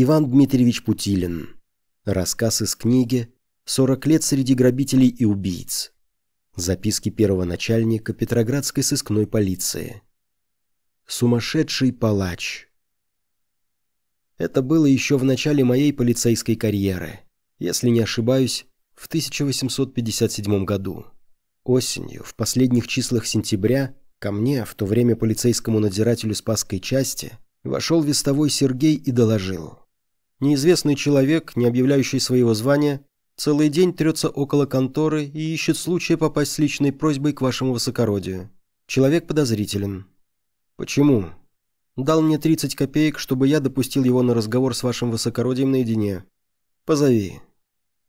Иван Дмитриевич Путилин. Рассказ из книги «40 лет среди грабителей и убийц». Записки первого начальника Петроградской сыскной полиции. Сумасшедший палач. Это было еще в начале моей полицейской карьеры, если не ошибаюсь, в 1857 году. Осенью, в последних числах сентября, ко мне, в то время полицейскому надзирателю Спасской части, вошел вестовой Сергей и доложил. Неизвестный человек, не объявляющий своего звания, целый день трется около конторы и ищет случая попасть с личной просьбой к вашему высокородию. Человек подозрителен. Почему? Дал мне 30 копеек, чтобы я допустил его на разговор с вашим высокородием наедине. Позови.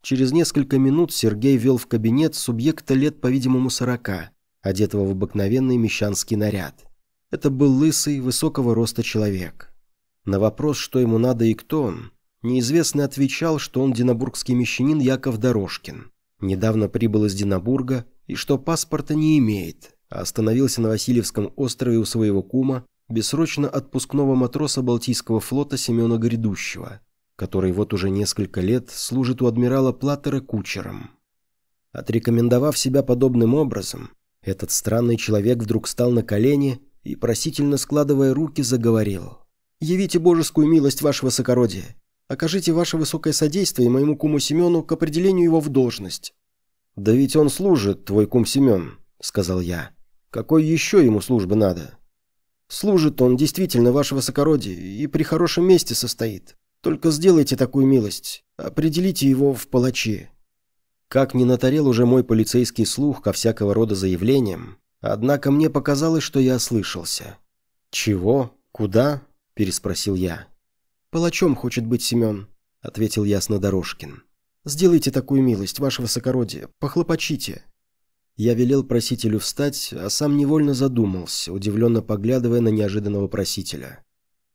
Через несколько минут Сергей вел в кабинет субъекта лет, по-видимому, сорока, одетого в обыкновенный мещанский наряд. Это был лысый, высокого роста человек. На вопрос, что ему надо и кто он, неизвестный отвечал, что он динабургский мещанин Яков Дорожкин. Недавно прибыл из Динабурга и что паспорта не имеет, а остановился на Васильевском острове у своего кума, бессрочно отпускного матроса Балтийского флота Семена Грядущего – который вот уже несколько лет служит у адмирала Платтера кучером. Отрекомендовав себя подобным образом, этот странный человек вдруг стал на колени и, просительно складывая руки, заговорил. «Явите божескую милость, ваше высокородие. Окажите ваше высокое содействие моему куму Семену к определению его в должность». «Да ведь он служит, твой кум Семен», — сказал я. «Какой еще ему службы надо?» «Служит он действительно, ваше высокородие, и при хорошем месте состоит. Только сделайте такую милость. Определите его в палачи». Как не натарел уже мой полицейский слух ко всякого рода заявлениям, однако мне показалось, что я ослышался. «Чего? Куда?» – переспросил я. «Палачом хочет быть Семен», – ответил Яснодорожкин. «Сделайте такую милость, ваше высокородие, похлопочите». Я велел просителю встать, а сам невольно задумался, удивленно поглядывая на неожиданного просителя.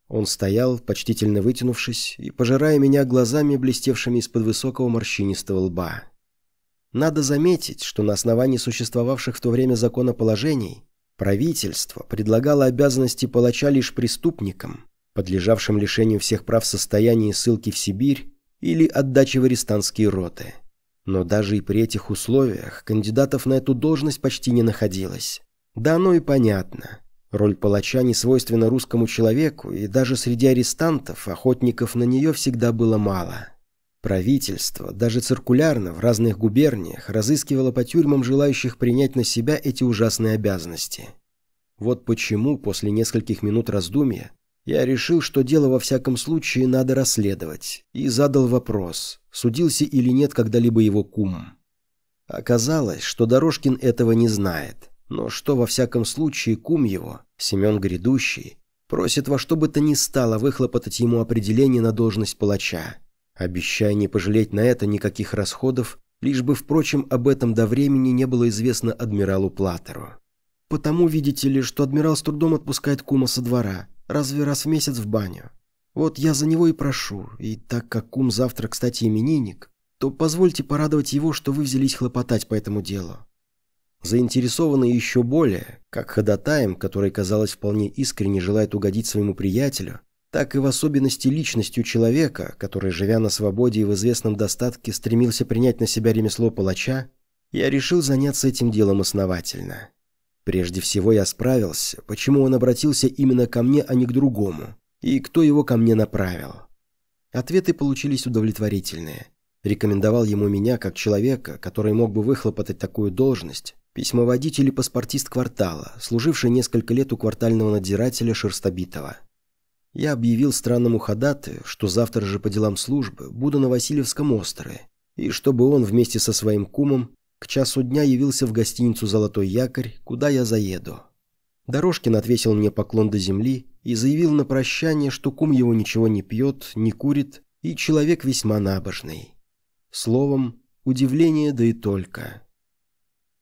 Он стоял, почтительно вытянувшись, и пожирая меня глазами, блестевшими из-под высокого морщинистого лба. Надо заметить, что на основании существовавших в то время законоположений правительство предлагало обязанности палача лишь преступникам, подлежавшим лишению всех прав состояния и ссылки в Сибирь или отдачи в арестантские роты. Но даже и при этих условиях кандидатов на эту должность почти не находилось. Да оно и понятно. Роль палача не свойственна русскому человеку, и даже среди арестантов охотников на нее всегда было мало. Правительство, даже циркулярно, в разных губерниях разыскивало по тюрьмам желающих принять на себя эти ужасные обязанности. Вот почему после нескольких минут раздумья я решил, что дело во всяком случае надо расследовать, и задал вопрос, судился или нет когда-либо его кум. Оказалось, что Дорожкин этого не знает – но что во всяком случае кум его, Семен Грядущий, просит во что бы то ни стало выхлопотать ему определение на должность палача, обещая не пожалеть на это никаких расходов, лишь бы, впрочем, об этом до времени не было известно адмиралу Платеру. Потому, видите ли, что адмирал с трудом отпускает кума со двора, разве раз в месяц в баню. Вот я за него и прошу, и так как кум завтра, кстати, именинник, то позвольте порадовать его, что вы взялись хлопотать по этому делу заинтересованный еще более, как ходатаем, который, казалось, вполне искренне желает угодить своему приятелю, так и в особенности личностью человека, который, живя на свободе и в известном достатке, стремился принять на себя ремесло палача, я решил заняться этим делом основательно. Прежде всего я справился, почему он обратился именно ко мне, а не к другому, и кто его ко мне направил. Ответы получились удовлетворительные. Рекомендовал ему меня как человека, который мог бы выхлопотать такую должность, Письмоводитель и паспортист квартала, служивший несколько лет у квартального надзирателя Шерстобитова. Я объявил странному ходатаю, что завтра же по делам службы буду на Васильевском острове, и чтобы он вместе со своим кумом к часу дня явился в гостиницу «Золотой якорь», куда я заеду. Дорожкин отвесил мне поклон до земли и заявил на прощание, что кум его ничего не пьет, не курит и человек весьма набожный. Словом, удивление да и только.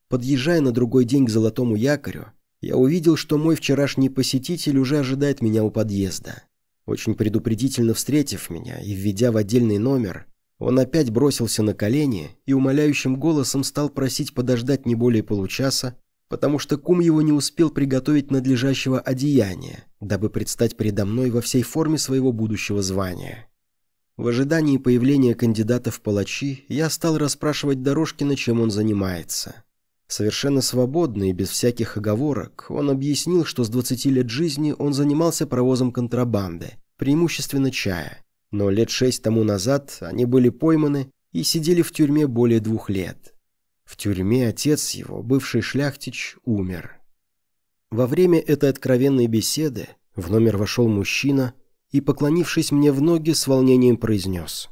Подъезжая на другой день к Золотому якорю, я увидел, что мой вчерашний посетитель уже ожидает меня у подъезда. Очень предупредительно встретив меня и введя в отдельный номер, он опять бросился на колени и умоляющим голосом стал просить подождать не более получаса, потому что кум его не успел приготовить надлежащего одеяния, дабы предстать передо мной во всей форме своего будущего звания. В ожидании появления кандидата в палачи я стал расспрашивать Дорожкина, чем он занимается. Совершенно свободно и без всяких оговорок он объяснил, что с 20 лет жизни он занимался провозом контрабанды, преимущественно чая. Но лет шесть тому назад они были пойманы и сидели в тюрьме более двух лет. В тюрьме отец его, бывший шляхтич, умер. Во время этой откровенной беседы в номер вошел мужчина и, поклонившись мне в ноги, с волнением произнес.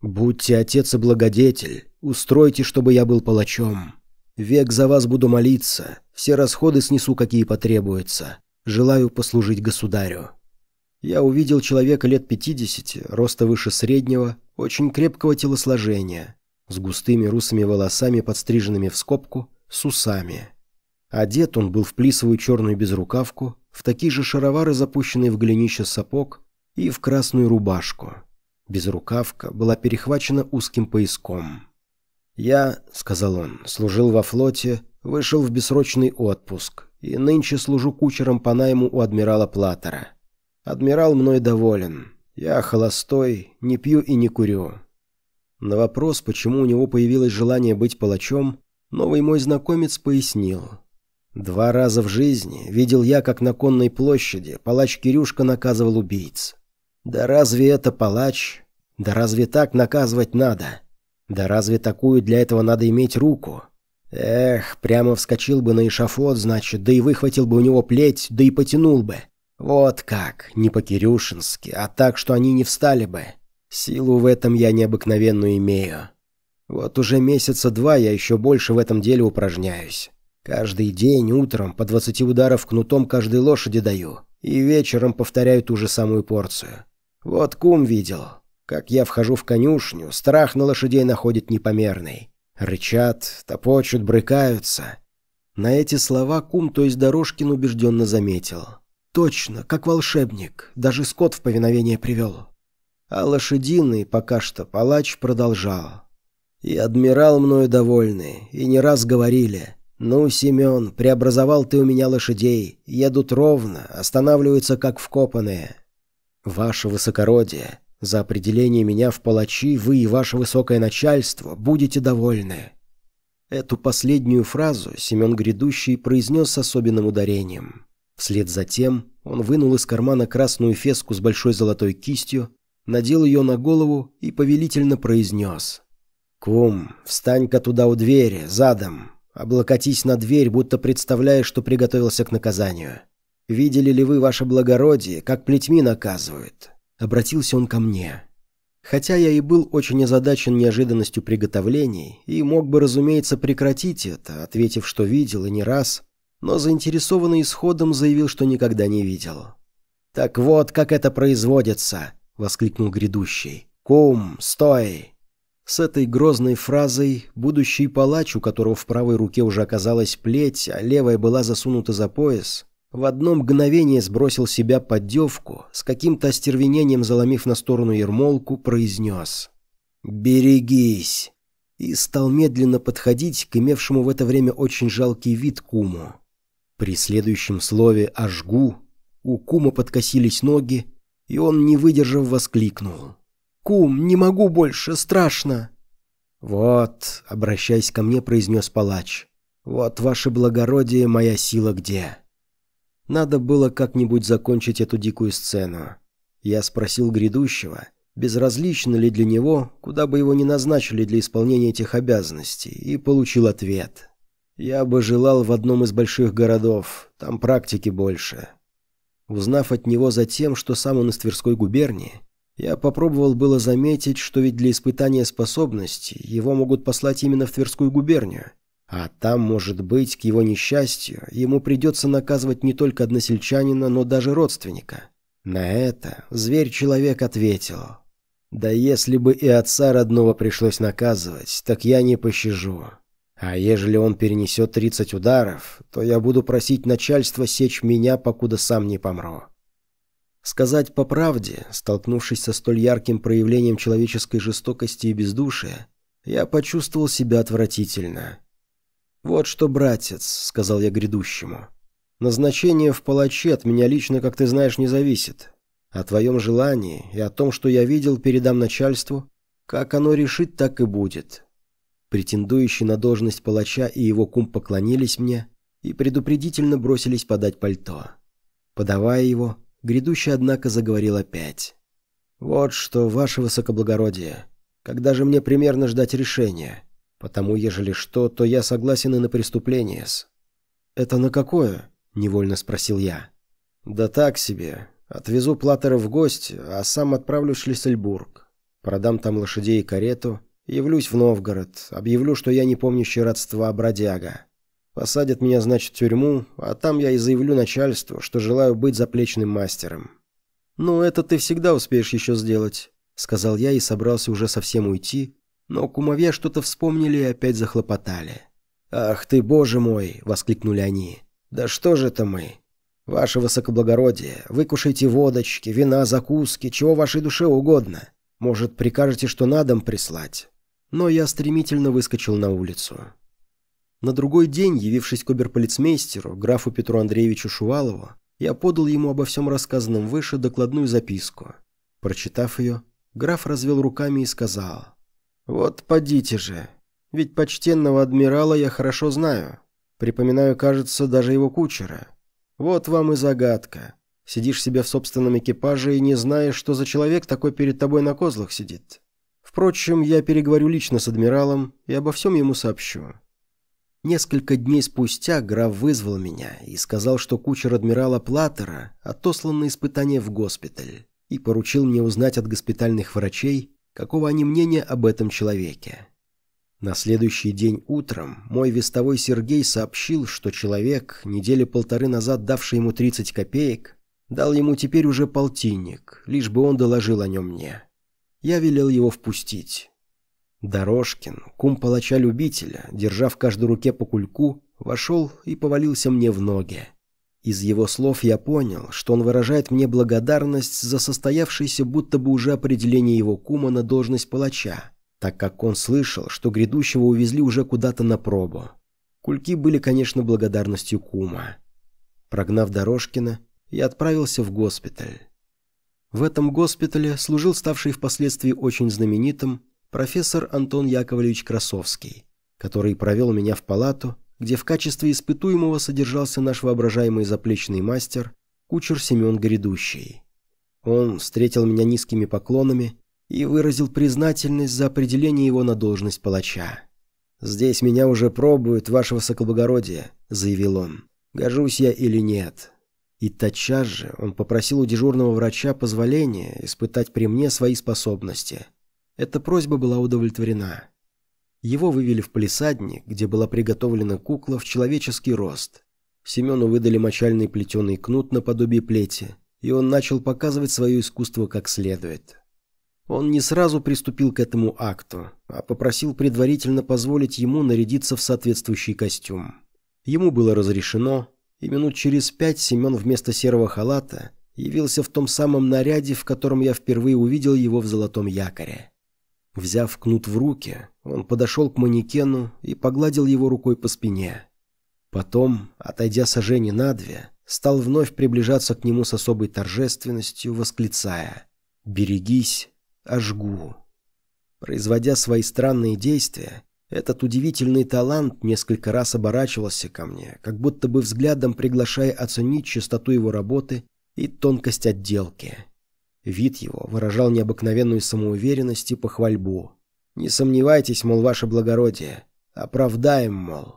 «Будьте отец и благодетель, устройте, чтобы я был палачом». Век за вас буду молиться, все расходы снесу, какие потребуются. Желаю послужить государю». Я увидел человека лет 50, роста выше среднего, очень крепкого телосложения, с густыми русыми волосами, подстриженными в скобку, с усами. Одет он был в плисовую черную безрукавку, в такие же шаровары, запущенные в голенище сапог, и в красную рубашку. Безрукавка была перехвачена узким пояском. «Я, — сказал он, — служил во флоте, вышел в бессрочный отпуск и нынче служу кучером по найму у адмирала Платтера. Адмирал мной доволен. Я холостой, не пью и не курю». На вопрос, почему у него появилось желание быть палачом, новый мой знакомец пояснил. «Два раза в жизни видел я, как на конной площади палач Кирюшка наказывал убийц. Да разве это палач? Да разве так наказывать надо?» Да разве такую для этого надо иметь руку? Эх, прямо вскочил бы на эшафот, значит, да и выхватил бы у него плеть, да и потянул бы. Вот как, не по-кирюшински, а так, что они не встали бы. Силу в этом я необыкновенную имею. Вот уже месяца два я еще больше в этом деле упражняюсь. Каждый день утром по двадцати ударов кнутом каждой лошади даю, и вечером повторяю ту же самую порцию. Вот кум видел, как я вхожу в конюшню, страх на лошадей находит непомерный. Рычат, топочут, брыкаются. На эти слова кум, то есть Дорожкин, убежденно заметил. Точно, как волшебник, даже скот в повиновение привел. А лошадиный пока что палач продолжал. И адмирал мною довольный, и не раз говорили. «Ну, Семен, преобразовал ты у меня лошадей, едут ровно, останавливаются как вкопанные». «Ваше высокородие, за определение меня в палачи вы и ваше высокое начальство будете довольны». Эту последнюю фразу Семен Грядущий произнес с особенным ударением. Вслед за тем он вынул из кармана красную феску с большой золотой кистью, надел ее на голову и повелительно произнес. «Кум, встань-ка туда у двери, задом, облокотись на дверь, будто представляешь, что приготовился к наказанию. Видели ли вы, ваше благородие, как плетьми наказывают? Обратился он ко мне. Хотя я и был очень озадачен неожиданностью приготовлений и мог бы, разумеется, прекратить это, ответив, что видел и не раз, но заинтересованный исходом заявил, что никогда не видел. «Так вот, как это производится!» — воскликнул грядущий. «Кум, стой!» С этой грозной фразой будущий палач, у которого в правой руке уже оказалась плеть, а левая была засунута за пояс, в одно мгновение сбросил себя поддевку, с каким-то остервенением заломив на сторону ермолку, произнес «Берегись!» и стал медленно подходить к имевшему в это время очень жалкий вид куму. При следующем слове «ожгу» у кума подкосились ноги, и он, не выдержав, воскликнул. «Кум, не могу больше, страшно!» «Вот», — обращаясь ко мне, произнес палач, «вот, ваше благородие, моя сила где?» Надо было как-нибудь закончить эту дикую сцену. Я спросил грядущего, безразлично ли для него, куда бы его ни назначили для исполнения этих обязанностей, и получил ответ. «Я бы желал в одном из больших городов, там практики больше». Узнав от него затем, что сам он из Тверской губернии, я попробовал было заметить, что ведь для испытания способностей его могут послать именно в Тверскую губернию, а там, может быть, к его несчастью, ему придется наказывать не только односельчанина, но даже родственника. На это зверь-человек ответил. «Да если бы и отца родного пришлось наказывать, так я не пощажу. А ежели он перенесет 30 ударов, то я буду просить начальство сечь меня, покуда сам не помру». Сказать по правде, столкнувшись со столь ярким проявлением человеческой жестокости и бездушия, я почувствовал себя отвратительно. «Вот что, братец», — сказал я грядущему, — «назначение в палачи от меня лично, как ты знаешь, не зависит. О твоем желании и о том, что я видел, передам начальству. Как оно решит, так и будет. Претендующий на должность палача и его кум поклонились мне и предупредительно бросились подать пальто. Подавая его, грядущий, однако, заговорил опять. «Вот что, ваше высокоблагородие, когда же мне примерно ждать решения? Потому, ежели что, то я согласен и на преступление -с». «Это на какое?» – невольно спросил я. «Да так себе. Отвезу Платтера в гости, а сам отправлюсь в Шлиссельбург. Продам там лошадей и карету, явлюсь в Новгород, объявлю, что я не помнящий родства бродяга. Посадят меня, значит, в тюрьму, а там я и заявлю начальству, что желаю быть заплечным мастером». «Ну, это ты всегда успеешь еще сделать», — сказал я и собрался уже совсем уйти, но кумовья что-то вспомнили и опять захлопотали. «Ах ты, боже мой!» — воскликнули они. «Да что же это мы? Ваше высокоблагородие, выкушайте водочки, вина, закуски, чего вашей душе угодно. Может, прикажете, что на дом прислать?» Но я стремительно выскочил на улицу. На другой день, явившись к оберполицмейстеру, графу Петру Андреевичу Шувалову, я подал ему обо всем рассказанном выше докладную записку. Прочитав ее, граф развел руками и сказал, «Вот подите же, ведь почтенного адмирала я хорошо знаю. Припоминаю, кажется, даже его кучера. Вот вам и загадка. Сидишь себе в собственном экипаже и не знаешь, что за человек такой перед тобой на козлах сидит. Впрочем, я переговорю лично с адмиралом и обо всем ему сообщу. Несколько дней спустя граф вызвал меня и сказал, что кучер адмирала Платтера отослан на испытание в госпиталь и поручил мне узнать от госпитальных врачей, какого они мнения об этом человеке. На следующий день утром мой вестовой Сергей сообщил, что человек, недели полторы назад давший ему 30 копеек, дал ему теперь уже полтинник, лишь бы он доложил о нем мне. Я велел его впустить. Дорожкин, кум палача-любителя, держа в каждой руке по кульку, вошел и повалился мне в ноги. Из его слов я понял, что он выражает мне благодарность за состоявшееся будто бы уже определение его кума на должность палача, так как он слышал, что грядущего увезли уже куда-то на пробу. Кульки были, конечно, благодарностью кума. Прогнав Дорожкина, я отправился в госпиталь. В этом госпитале служил ставший впоследствии очень знаменитым профессор Антон Яковлевич Красовский, который провел меня в палату, где в качестве испытуемого содержался наш воображаемый заплечный мастер, кучер Семен Грядущий. Он встретил меня низкими поклонами и выразил признательность за определение его на должность палача. «Здесь меня уже пробуют, ваше высокоблагородие», — заявил он. «Гожусь я или нет?» И тотчас же он попросил у дежурного врача позволения испытать при мне свои способности. Эта просьба была удовлетворена. Его вывели в палисадник, где была приготовлена кукла в человеческий рост. Семену выдали мочальный плетеный кнут наподобие плети, и он начал показывать свое искусство как следует. Он не сразу приступил к этому акту, а попросил предварительно позволить ему нарядиться в соответствующий костюм. Ему было разрешено, и минут через пять Семен вместо серого халата явился в том самом наряде, в котором я впервые увидел его в золотом якоре. Взяв кнут в руки, он подошел к манекену и погладил его рукой по спине. Потом, отойдя сожжение на две, стал вновь приближаться к нему с особой торжественностью, восклицая «Берегись, ожгу». Производя свои странные действия, этот удивительный талант несколько раз оборачивался ко мне, как будто бы взглядом приглашая оценить чистоту его работы и тонкость отделки. Вид его выражал необыкновенную самоуверенность и похвальбу. «Не сомневайтесь, мол, ваше благородие. Оправдаем, мол».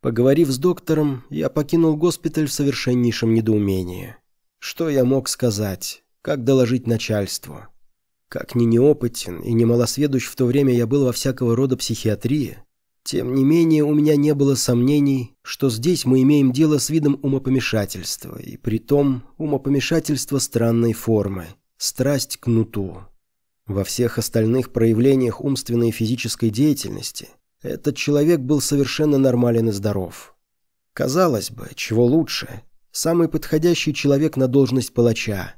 Поговорив с доктором, я покинул госпиталь в совершеннейшем недоумении. Что я мог сказать? Как доложить начальству? Как ни неопытен и немалосведущ в то время я был во всякого рода психиатрии, тем не менее у меня не было сомнений, что здесь мы имеем дело с видом умопомешательства, и при том умопомешательства странной формы, страсть к нуту. Во всех остальных проявлениях умственной и физической деятельности этот человек был совершенно нормален и здоров. Казалось бы, чего лучше, самый подходящий человек на должность палача –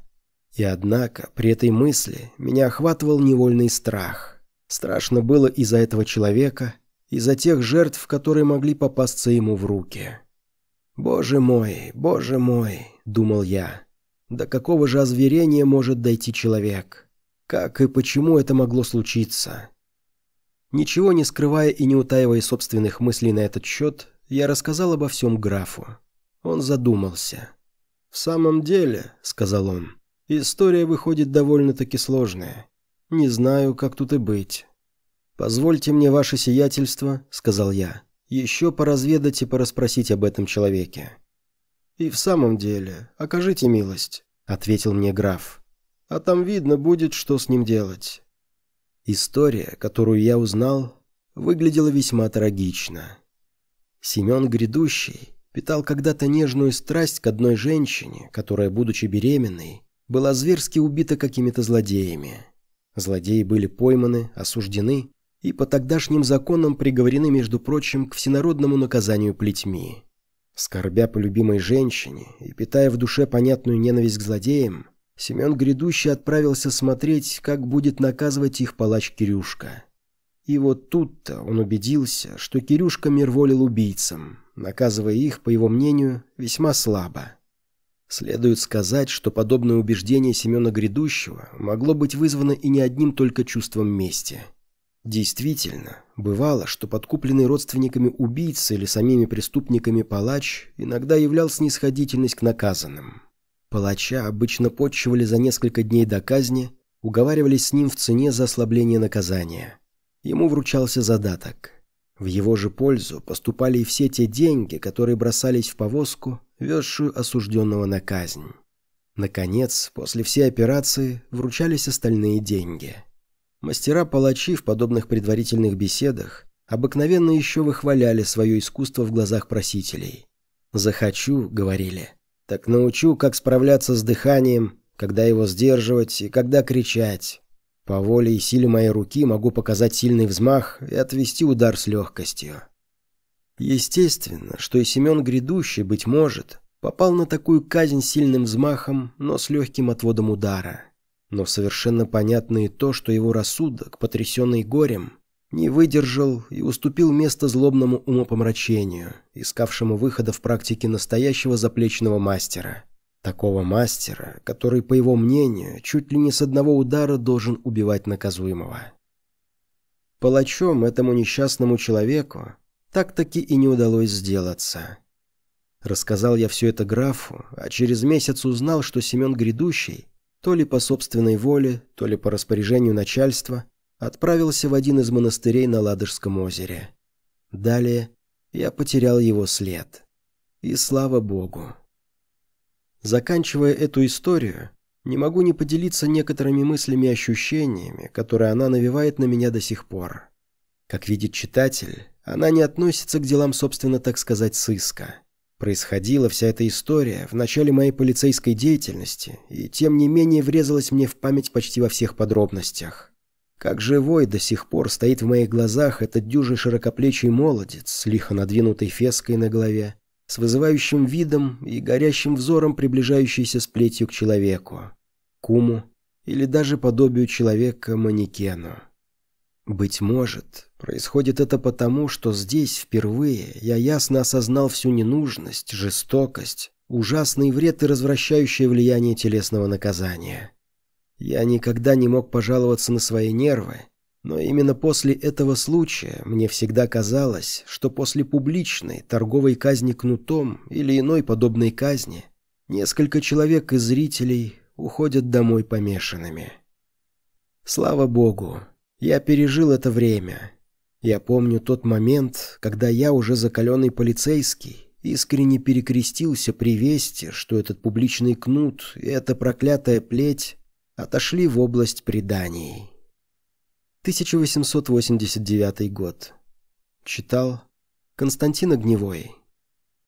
и однако при этой мысли меня охватывал невольный страх. Страшно было из-за этого человека, из-за тех жертв, которые могли попасться ему в руки. «Боже мой, боже мой», — думал я, — до какого же озверения может дойти человек? Как и почему это могло случиться? Ничего не скрывая и не утаивая собственных мыслей на этот счет, я рассказал обо всем графу. Он задумался. «В самом деле», — сказал он, — «история выходит довольно-таки сложная. Не знаю, как тут и быть». «Позвольте мне ваше сиятельство», — сказал я, — «еще поразведать и порасспросить об этом человеке». «И в самом деле, окажите милость», — ответил мне граф. «А там видно будет, что с ним делать». История, которую я узнал, выглядела весьма трагично. Семен Грядущий питал когда-то нежную страсть к одной женщине, которая, будучи беременной, была зверски убита какими-то злодеями. Злодеи были пойманы, осуждены и по тогдашним законам приговорены, между прочим, к всенародному наказанию плетьми. Скорбя по любимой женщине и питая в душе понятную ненависть к злодеям, Семен Грядущий отправился смотреть, как будет наказывать их палач Кирюшка. И вот тут-то он убедился, что Кирюшка мирволил убийцам, наказывая их, по его мнению, весьма слабо. Следует сказать, что подобное убеждение Семена Грядущего могло быть вызвано и не одним только чувством мести. Действительно, бывало, что подкупленный родственниками убийцы или самими преступниками палач иногда являл снисходительность к наказанным. Палача обычно почивали за несколько дней до казни, уговаривались с ним в цене за ослабление наказания. Ему вручался задаток. В его же пользу поступали и все те деньги, которые бросались в повозку, везшую осужденного на казнь. Наконец, после всей операции вручались остальные деньги. Мастера-палачи в подобных предварительных беседах обыкновенно еще выхваляли свое искусство в глазах просителей. «Захочу», — говорили, — так научу, как справляться с дыханием, когда его сдерживать и когда кричать. По воле и силе моей руки могу показать сильный взмах и отвести удар с легкостью. Естественно, что и Семен Грядущий, быть может, попал на такую казнь сильным взмахом, но с легким отводом удара. Но совершенно понятно и то, что его рассудок, потрясенный горем, не выдержал и уступил место злобному умопомрачению, искавшему выхода в практике настоящего заплечного мастера. Такого мастера, который, по его мнению, чуть ли не с одного удара должен убивать наказуемого. Палачом этому несчастному человеку так-таки и не удалось сделаться. Рассказал я все это графу, а через месяц узнал, что Семен Грядущий, то ли по собственной воле, то ли по распоряжению начальства, отправился в один из монастырей на Ладожском озере. Далее я потерял его след. И слава Богу. Заканчивая эту историю, не могу не поделиться некоторыми мыслями и ощущениями, которые она навевает на меня до сих пор. Как видит читатель, она не относится к делам, собственно, так сказать, сыска. Происходила вся эта история в начале моей полицейской деятельности, и тем не менее врезалась мне в память почти во всех подробностях. Как живой до сих пор стоит в моих глазах этот дюжий широкоплечий молодец с лихо надвинутой феской на голове, с вызывающим видом и горящим взором приближающийся с плетью к человеку, куму или даже подобию человека-манекену. Быть может, происходит это потому, что здесь впервые я ясно осознал всю ненужность, жестокость, ужасный вред и развращающее влияние телесного наказания. Я никогда не мог пожаловаться на свои нервы, но именно после этого случая мне всегда казалось, что после публичной торговой казни кнутом или иной подобной казни несколько человек из зрителей уходят домой помешанными. Слава Богу, я пережил это время. Я помню тот момент, когда я, уже закаленный полицейский, искренне перекрестился при вести, что этот публичный кнут и эта проклятая плеть отошли в область преданий. 1889 год. Читал Константин Огневой.